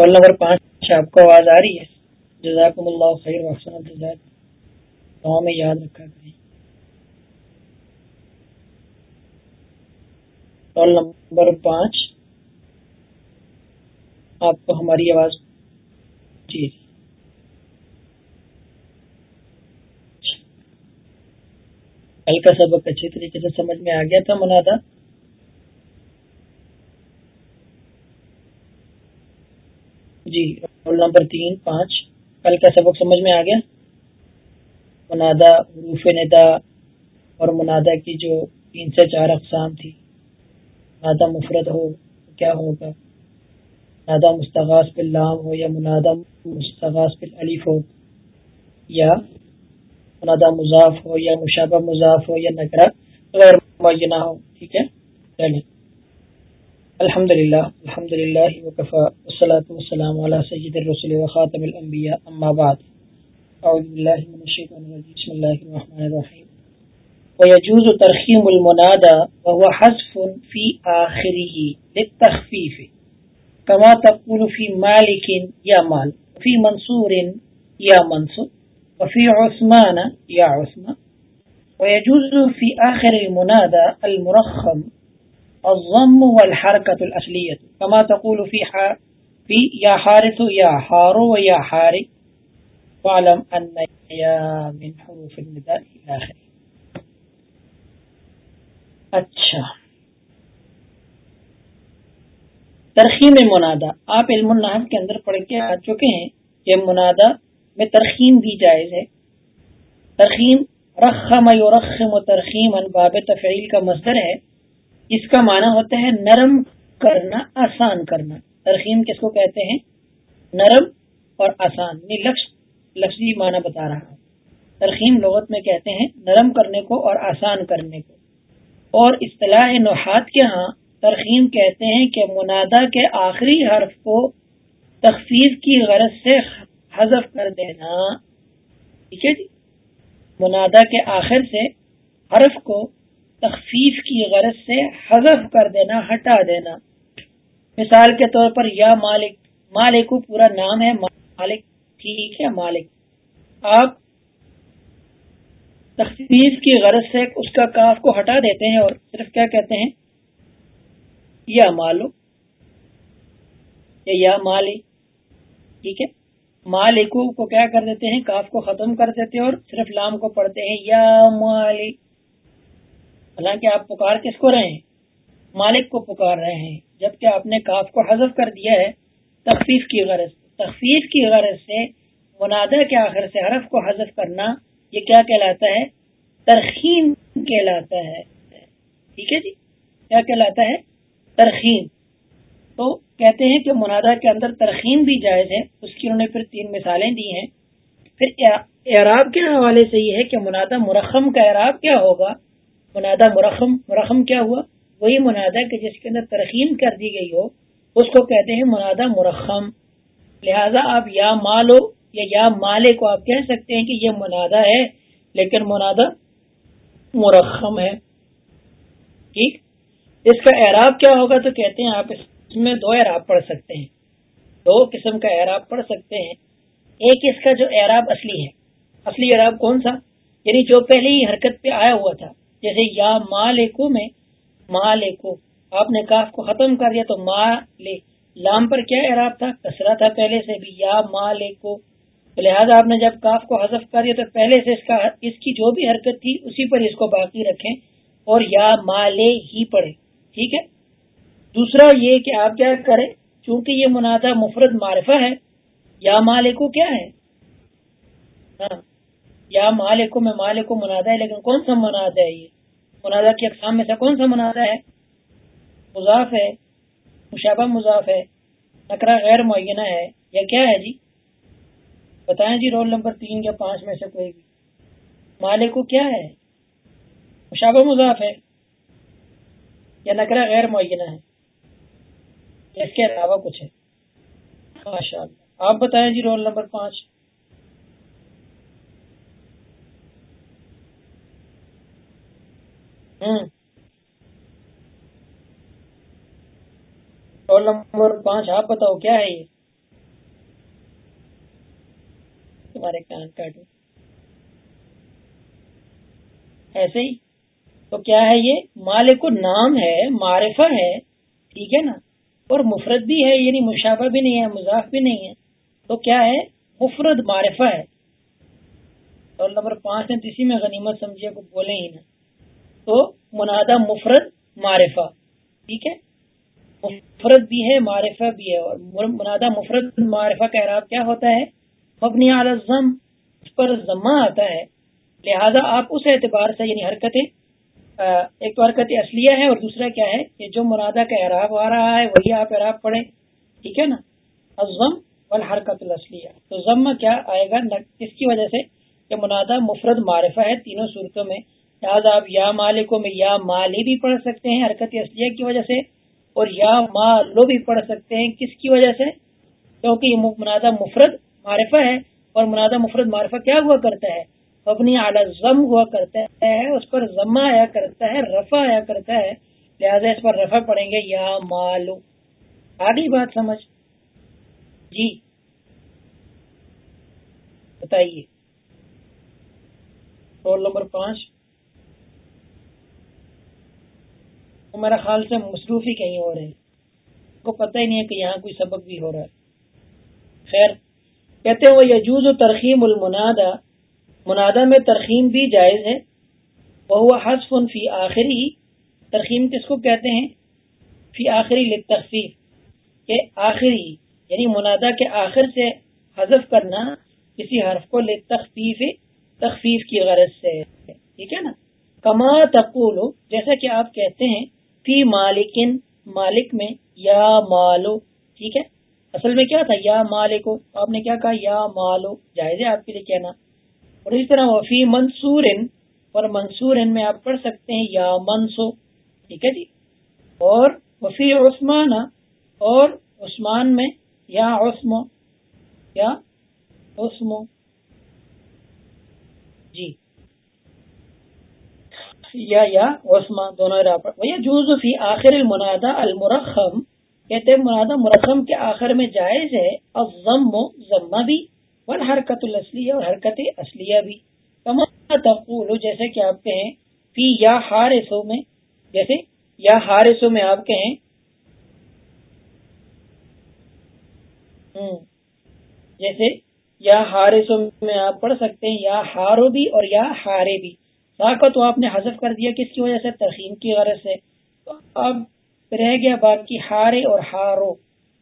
Role number پانچ آپ کو آواز آ رہی ہے، جزاکم اللہ خیر وحسن الجزاک دعا میں یاد رکھا کریں۔ رول نمبر پانچ، آپ کو ہماری آواز جی۔ کل کا سبق اچھی طریقے سے سمجھ میں آ گیا تھا منادا۔ جی رول نمبر تین، پانچ۔ کل کا سبق سمجھ میں آ گیا؟ منادا حروف ندا اور منادا کی جو تین سے چار اقسام تھی۔ منادا مفرد ہو، کیا ہوگا؟ منادا مستغاث باللام ہو یا منادا مستغاث بالعلیف ہو؟ یا منادا مضاف ہو یا مشابہ مضاف ہو یا نگرا غیر معینہ ہو۔ ٹھیک ہے؟ چلیے۔ الحمد للہ الحمد للہ وقفا والصلاة والسلام على سید الرسول وخاتم الانبیاء اما بعد اعوذ باللہ من الشیطان الرجیم بسم اللہ الرحمن الرحیم ويجوز ترخيم المنادى وهو حذف في آخره للتخفيف كما تقول في مالك يا مال وفي منصور يا منصور وفي عثمان يا عثمان ويجوز في آخر المنادى المرخم الضم والحركة الأصلية. كما تقول في ح... في يا حارث يا حارو ويا حاري واعلم أن يا من حروف النداء إلى اچھا. ترخیم منادا آپ علم النحف کے اندر پڑھ کے آ چکے ہیں. کہ منادا میں ترخیم بھی جائز ہے. ترخیم رخم یرخم و ترخیم ان باب تفعیل کا مصدر ہے. اس کا معنی ہوتا ہے نرم کرنا، آسان کرنا۔ ترخیم کس کو کہتے ہیں؟ نرم اور آسان یعنی لفظ، لفظی معنی بتا رہا ترخیم لغت میں کہتے ہیں نرم کرنے کو اور آسان کرنے کو۔ اور اصطلاح نحات کے ہاں ترخیم کہتے ہیں کہ منادا کے آخری حرف کو تخفیف کی غرض سے حذف کر دینا۔ ٹھیک ہے جی؟ منادا کے آخر سے حرف کو تخفیف کی غرض سے حذف کر دینا، ہٹا دینا۔ مثال کے طور پر یا مالک مالک پورا نام ہے، مالک، ٹھیک ہے، مالک۔ آپ تخفیف کی غرض سے اس کا کاف کو ہٹا دیتے ہیں اور صرف کیا کہتے ہیں؟ یا مالو یا مالی ٹھیک ہے۔ مالکو کو کیا کر دیتے ہیں؟ کاف کو ختم کر دیتے ہیں اور صرف لام کو پڑھتے ہیں، یا مالک۔ حالانکہ آپ پکار کس کو رہے ہیں؟ مالک کو پکار رہے ہیں۔ جبکہ آپ نے کاف کو حذف کر دیا ہے، تخفیف کی غرض۔ تخفیف کی غرض سے منادہ کے آخر سے حرف کو حذف کرنا یہ کیا کہلاتا ہے؟ ترخیم کہلاتا ہے۔ ٹھیک ہے جی؟ کیا کہلاتا ہے؟ ترخیم۔ تو کہتے ہیں کہ منادہ کے اندر ترخیم بھی جائز ہے۔ اس کی انہوں نے پھر تین مثالیں دی ہیں۔ پھر اعراب کے حوالے سے یہ ہے کہ منادہ مرخم کا اعراب کیا ہوگا؟ منادہ مرخم مرخم کیا ہوا؟ وہی منادہ کہ جس کے اندر ترخیم کر دی گئی ہو، اس کو کہتے ہیں منادہ مرخم۔ لہذا آپ یا مالو یا یا مالے کو آپ کہہ سکتے ہیں کہ یہ منادہ ہے، لیکن منادہ مرخم ہے۔ ٹھیک؟ اس کا اعراب کیا ہوگا تو کہتے ہیں آپ اس میں دو اعراب پڑھ سکتے ہیں۔ دو قسم کا اعراب پڑھ سکتے ہیں۔ ایک اس کا جو اعراب اصلی ہے۔ اصلی اعراب کون سا؟ یعنی جو پہلے ہی حرکت پہ آیا ہوا تھا۔ جیسے یا مالکو میں مالکو، آپ نے کاف کو ختم کر دیا تو مالے لام پر کیا اعراب تھا؟ کسرا تھا پہلے سے بھی یا مالکو۔ تو لہٰذا آپ نے جب کاف کو حذف کر دیا تو پہلے سے اس کا، اس کی جو بھی حرکت تھی اسی پر اس کو باقی رکھیں اور یا مالے ہی پڑھے ٹھیک ہے؟ دوسرا یہ کہ آپ کیا کریں، چونکہ یہ منادہ مفرد معرفہ ہے، یا مالکو کیا ہے؟ ہاں۔ یا مالکو میں مالکو منادا ہے، لیکن کون سا منادا ہے یہ؟ منادا کی اقسام میں سے کون سا منادا ہے؟ مضاف ہے، مشابہ مضاف ہے نکرا غیر معینہ ہے یا کیا ہے جی؟ بتائیں جی رول نمبر تین یا پانچ میں سے کوئی بھی۔ مالکو کیا ہے؟ مشابہ مضاف ہے، یا نکرا غیر معینہ ہے۔ اس کے علاوہ کچھ ہے۔ ماشاء اللہ آپ بتائیں جی رول نمبر پانچ۔ رول نمبر پانچ، آپ بتاؤ، کیا ہے یہ؟ تمہارے کان کاٹوں ایسے ہی؟ تو کیا ہے یہ؟ مالک نام ہے، معرفہ ہے، ٹھیک ہے نا؟ اور مفرد بھی ہے یعنی مشابہ بھی نہیں ہے، مضاف بھی نہیں ہے۔ تو کیا ہے؟ مفرد، معرفہ ہے۔ اور نمبر پانچ نے اسی میں غنیمت سمجھے کو بولے ہی نا تو منادہ مفرد معرفہ، ٹھیک ہے؟ مفرد بھی ہے، معرفہ بھی ہے، اور منادہ مفرد معرفہ کا اعراب کیا ہوتا ہے؟ مبنی الزم، اس پر ضمہ آتا ہے۔ لہذا آپ اس اعتبار سے یعنی حرکتیں ایک تو حرکت اصلیہ ہے اور دوسرا کیا ہے؟ کہ جو منادہ کا اعراب آ رہا ہے، وہی آپ اعراب پڑھیں، ٹھیک ہے نا؟ ازم والحرکت الاصلیہ۔ تو ضم کیا آئے گا؟ اس کی وجہ سے کہ منادہ مفرد معرفہ ہے تینوں صورتوں میں۔ لہٰذا آپ یا مالکوں میں یا مالی بھی پڑھ سکتے ہیں حرکت اصلیہ کی وجہ سے، اور یا مالو بھی پڑھ سکتے ہیں کس کی وجہ سے؟ کیونکہ یہ منادہ مفرد معرفہ ہے، اور منادہ مفرد معرفہ کیا ہوا کرتا ہے؟ اپنی اعلی ضم ہوا کرتا ہے، اس پر ضمہ آیا کرتا ہے، رفع آیا کرتا ہے، لہذا اس پر رفع پڑیں گے یا مالو۔ آگے بات سمجھ۔ جی۔ بتائیے۔ رول نمبر پانچ۔ میرا خیال سے مصروف ہی کہیں ہو رہے کو پتہ ہی نہیں ہے کہ یہاں کوئی سبق بھی ہو رہا ہے۔ خیر، کہتے وہ یجوز و ترخیم المنادہ۔ منادہ میں ترخیم بھی جائز ہے۔ وہ حسف فی آخری۔ ترخیم کس کو کہتے ہیں؟ فی آخری تخفیف کہ آخری یعنی منادہ کے آخر سے حذف کرنا کسی حرف کو تخفیف تخفیف کی غرض سے۔ ٹھیک ہے نا؟ کما تقول، جیسا کہ آپ کہتے ہیں فی مالکن، مالک میں یا مالو، ٹھیک ہے؟ اصل میں کیا تھا؟ یا مالکو، آپ نے کیا کہا؟ یا مالو، جائز ہے آپ کے لیے کہنا۔ اور اسی طرح وفی منصور اور منصور میں آپ پڑھ سکتے ہیں یا منسو، ٹھیک ہے جی؟ اور وفی عثمان اور عثمان میں یا عثمو یا عثمو۔ جی۔ یا یا عثمان دونوں جوز فی آخر المنادہ المرخم. کہتے ہیں منادہ مرخم کے آخر میں جائز ہے. اور ضم بھی ون حرکت الاصلیہ اور حرکت اصلیہ بھی تقول، جیسے کہ آپ کہیں، فی یا ہارسو میں، جیسے یا ہارسو میں آپ کہیں جیسے یا ہارسو میں آپ پڑھ سکتے ہیں، یا ہارو بھی اور یا ہارے بھی. کو تو آپ نے حذف کر دیا کس کی وجہ سے ترخیم کی غرض سے۔ تو اب رہ گیا باقی ہارے اور ہارو۔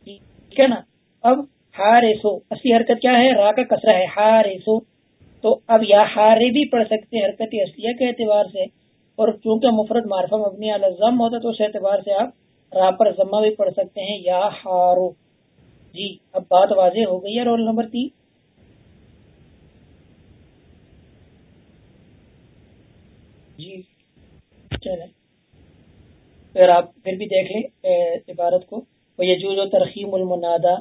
ٹھیک ہے نا؟ اب ہارسو۔ اصلی حرکت کیا ہے؟ را کا کسرا ہے۔ ہارسو۔ تو اب یا ہارے بھی پڑھ سکتے حرکت اصلیہ کے اعتبار سے۔ اور چونکہ مفرد معرفہ مبنی ضم ہوتا تو اس اعتبار سے آپ را پر ضمہ بھی پڑھ سکتے ہیں۔ یا ہارو۔ جی اب بات واضح ہو گئی ہے۔ رول نمبر تین جی چلے پھر آپ پھر بھی دیکھ لیں عبارت کو وہ یجوز و ترخیم المنادہ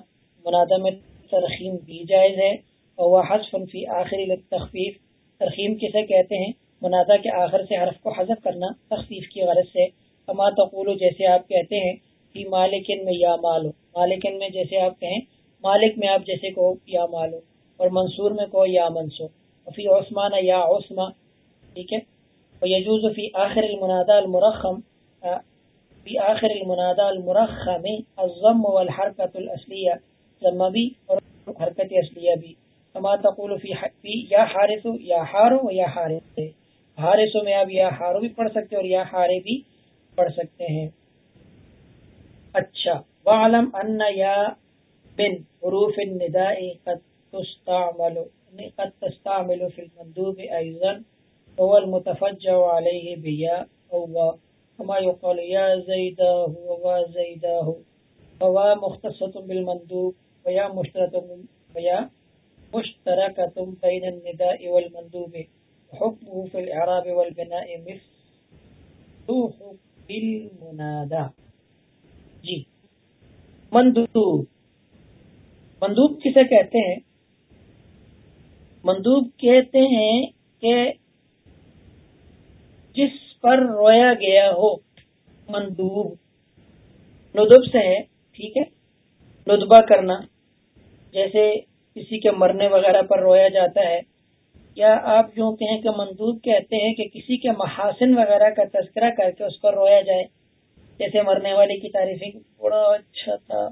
منادہ میں ترخیم بھی جائز ہے، اور وہ حذف فی آخری تخفیف ترخیم کسے کہتے ہیں؟ منادہ کے آخر سے حرف کو حذف کرنا تخفیف کی غرض سے۔ کما تقولو جیسے آپ کہتے ہیں، فی مالکن میں یا مالو مالکن میں جیسے آپ کہیں، مالک میں آپ جیسے کہو، یا مالو اور منصور میں کہو، یا منسو فی عثمان یا عثما ٹھیک ہے؟ اور یجوز فی آخر المنادہ المرخم فی آخر المنادہ المرخم الضم والحرکت الاصلیہ ضمہ بھی اور حرکت اصلیہ بھی کما تقول فی فی یا حارثو یا ہارو یا حارث. حارثو میں آپ یا ہارو بھی پڑھ سکتے اور یا ہارے بھی پڑھ سکتے ہیں. اچھا وعلم ان یا بن حروف النداء قد تستعمل قد تستعمل في المندوب ايضا هو المتفجع عليه بيا او كما يقال يا زيدا هو وزيدا فوا مختصة بالمندوب ویا مشترک ویا مشترکۃ بین النداء والمندوب. حکمه فی الاعراب والبناء مفتوح بالمنادى. جی. مندوب. مندوب کسے کہتے ہیں؟ مندوب کہتے ہیں کہ جس پر رویا گیا ہو۔ مندوب۔ ندب سے ہے، ٹھیک ہے۔ ندبہ کرنا۔ جیسے کسی کے مرنے وغیرہ پر رویا جاتا ہے۔ یا آپ یوں کہیں کہ مندوب کہتے ہیں کہ کسی کے محاسن وغیرہ کا تذکرہ کر کے اس پر رویا جائے۔ جیسے مرنے والے کی تعریفیں۔ بڑا اچھا تھا۔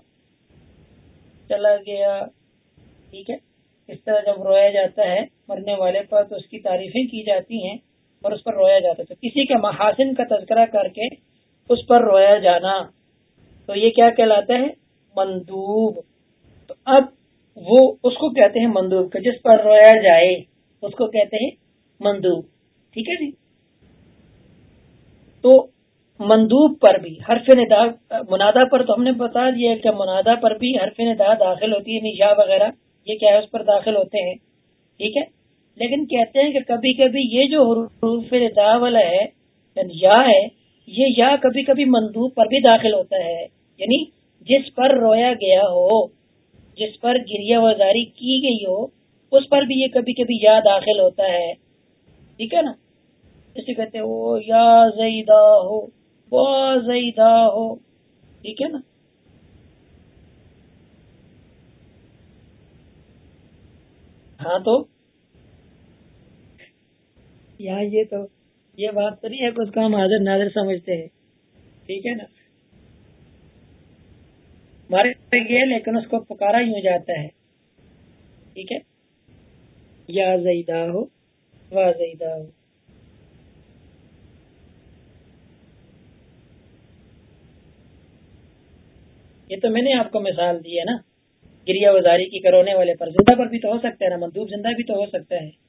چلا گیا۔ ٹھیک ہے۔ اس طرح جب رویا جاتا ہے، مرنے والے پر تو اس کی تعریفیں کی جاتی ہیں۔ اور اس پر رویا جاتا تو کسی کے محاسن کا تذکرہ کر کے اس پر رویا جانا۔ تو یہ کیا کہلاتا ہے؟ مندوب۔ تو اب وہ اس کو کہتے ہیں مندوب کا جس پر رویا جائے، اس کو کہتے ہیں مندوب۔ ٹھیک ہے جی؟ تو مندوب پر بھی، حرف ندا منادا پر تو ہم نے بتا دیا کہ منادا پر بھی حرف ندا داخل ہوتی ہے، نشا وغیرہ، یہ کیا ہے؟ اس پر داخل ہوتے ہیں۔ ٹھیک ہے؟ لیکن کہتے ہیں کہ کبھی کبھی یہ جو حروف ندا والا ہے یعنی یا ہے، یہ یا کبھی کبھی مندوب پر بھی داخل ہوتا ہے۔ یعنی جس پر رویا گیا ہو، جس پر گریا وزاری کی گئی ہو، اس پر بھی یہ کبھی کبھی یا داخل ہوتا ہے۔ ٹھیک ہے نا؟ اسے کہتے ہو یا زیدہ ہو زیدہ ہو۔ ٹھیک ہے نا؟ ہاں تو یہاں یہ تو یہ بات تو نہیں ہے کہ اس کو ہم حاضر ناظر سمجھتے ہیں۔ ٹھیک ہے نا؟ مارے گئے لیکن اس کو پکارا ہی ہو جاتا ہے۔ ٹھیک ہے؟ یا زیدہ ہو واہ زیدہ ہو یہ تو میں نے آپ کو مثال دی ہے نا۔ گریا وزاری کی کرونے والے پر۔ زندہ پر بھی تو ہو سکتا ہے نا، مندوب زندہ بھی تو ہو سکتا ہے۔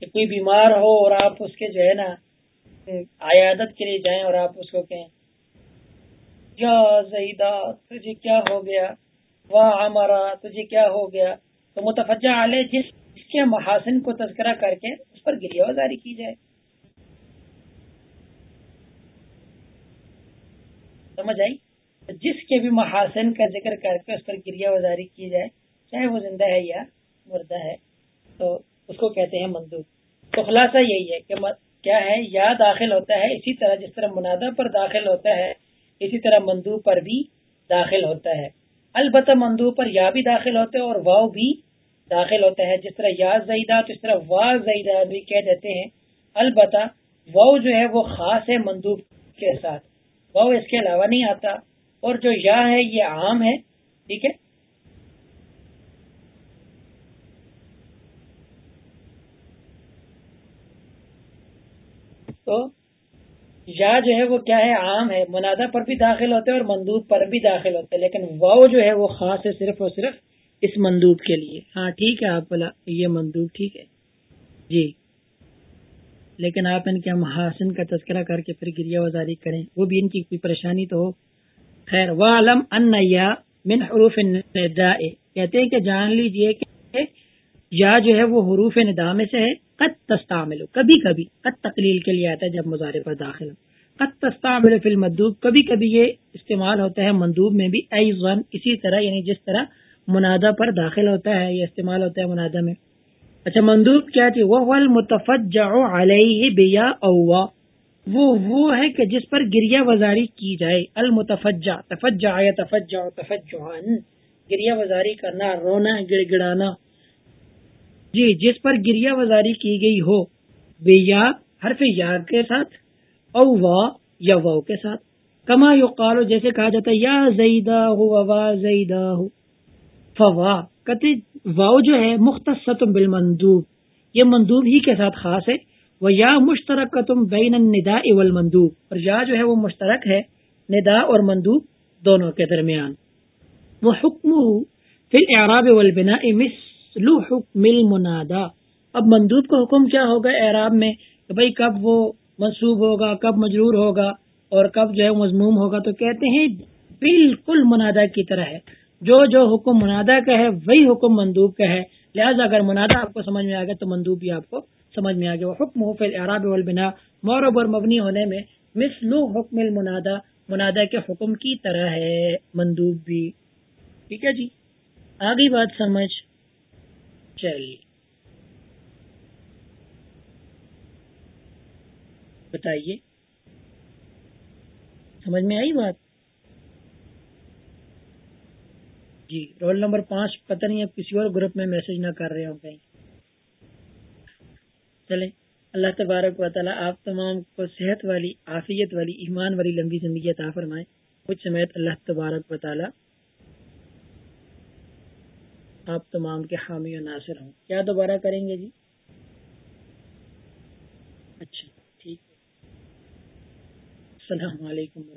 کہ کوئی بیمار ہو اور آپ اس کے جو ہے نا، عیادت کے لیے جائیں اور آپ اس کو کہیں۔ یا زیدہ، تجھے کیا ہو گیا؟ واہ ہمارا، تجھے کیا ہو گیا؟ تو متفجہ علیہ، جس کے محاسن کو تذکرہ کر کے اس پر گریا وزاری کی جائے۔ سمجھ آئی؟ جس کے بھی محاسن کا ذکر کر کے اس پر گریا وزاری کی جائے، چاہے وہ زندہ ہے یا مردہ ہے۔ تو اس کو کہتے ہیں مندوب۔ تو خلاصہ یہی ہے کہ کیا ہے؟ یا داخل ہوتا ہے اسی طرح جس طرح منادہ پر داخل ہوتا ہے، اسی طرح مندوب پر بھی داخل ہوتا ہے۔ البتہ مندوب پر یا بھی داخل ہوتا ہے اور واؤ بھی داخل ہوتا ہے۔ جس طرح یا زیدہ، تو اس طرح وا زیدہ بھی کہہ دیتے ہیں۔ البتہ واؤ جو ہے وہ خاص ہے مندوب کے ساتھ۔ واؤ اس کے علاوہ نہیں آتا۔ اور جو یا ہے، یہ عام ہے۔ ٹھیک ہے؟ تو یا جو ہے وہ کیا ہے؟ عام ہے، منادہ پر بھی داخل ہوتے ہیں اور مندوب پر بھی داخل ہوتے ہیں لیکن واؤ جو ہے وہ خاص ہے صرف اور صرف اس مندوب کے لیے۔ ہاں ٹھیک ہے، آپ بولا یہ مندوب ٹھیک ہے۔ جی۔ لیکن آپ ان کے محاسن کا تذکرہ کر کے پھر گریا وزاری کریں، وہ بھی ان کی کوئی پریشانی تو ہو۔ خیر وعلم ان یا من حروف النداء۔ کہتے ہیں کہ جان لیجیے کہ یا جو ہے وہ حروف ندا میں سے ہے، قد تستعمل کبھی کبھی، قد تقلیل کے لیے آتا ہے جب مظاہرے پر داخل۔ قد تستعمل فی المدوب کبھی کبھی یہ استعمال ہوتا ہے مندوب میں بھی، ایضا اسی طرح یعنی جس طرح منادہ پر داخل ہوتا ہے، یہ استعمال ہوتا ہے منادہ میں۔ اچھا مندوب کیا تھی؟ وہ المتفجع علیہ بیا اوہ وہ وہ ہے کہ جس پر گریا وزاری کی جائے۔ المتفجا تفجا یا تفجا تفجعان گریا وزاری کرنا، رونا، گڑ گڑانا۔ جی جس پر گریا وزاری کی گئی ہو، بے یا، حرف یا کے ساتھ، او وا یا واؤ کے ساتھ۔ کما یو قالو جیسے کہا جاتا ہے، یا زیدہ ہو وا زیدہ ہو فوا کہتے واؤ جو ہے مختص بالمندوب۔ یہ مندوب ہی کے ساتھ خاص ہے۔ وہ یا مشترک تم بین ندا اول مندوب اور یا جو ہے، وہ مشترک ہے ندا اور مندوب دونوں کے درمیان۔ وہ حکم پھر اعراب والبنا مثل حکم المنادا اب مندوب کا حکم کیا ہوگا اعراب میں؟ کہ بھائی کب وہ منصوب ہوگا، کب مجرور ہوگا اور کب جو ہے مضموم ہوگا؟ تو کہتے ہیں بالکل منادا کی طرح ہے۔ جو جو حکم منادا کا ہے، وہی حکم مندوب کا ہے۔ لہٰذا اگر منادا آپ کو سمجھ میں آ گیا تو مندوب بھی آپ کو سمجھ میں آ گیا۔ حکم ہو پھر اعراب والبنا مورب اور مبنی ہونے میں مثل حکم المنادا منادا کے حکم کی طرح ہے، مندوب بھی۔ ٹھیک ہے جی؟ آگے بات سمجھ۔ چلیے بتائیے۔ سمجھ میں آئی بات؟ جی رول نمبر پانچ، پتہ نہیں اب کسی اور گروپ میں میسج نہ کر رہے ہوں کہیں۔ چلیں، اللہ تبارک و تعالیٰ آپ تمام کو صحت والی، عافیت والی، ایمان والی لمبی زندگی عطا فرمائے۔ کچھ سمیت اللہ تبارک و تعالیٰ آپ تمام کے حامی و ناصر ہوں۔ کیا دوبارہ کریں گے جی؟ اچھا ٹھیک السلام علیکم و